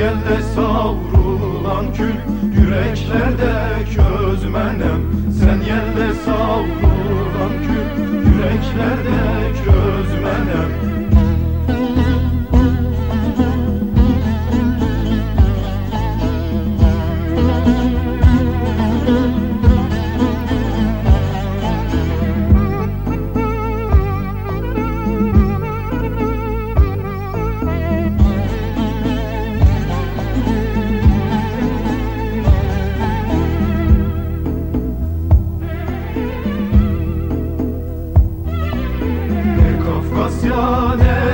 Yelde savrulan kül yüreklerde közmenem Sen yelde savrulan kül yüreklerde Asya ne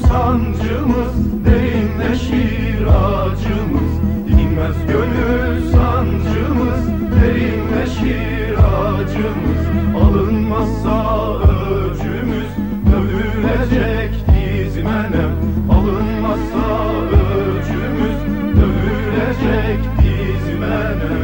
sancımız derinleşir acımız. Dinmez gönül sancımız derinleşir acımız. Alınmazsa öcümüz dövülecek dizmenem alınmazsa öcümüz dövülecek dizmenem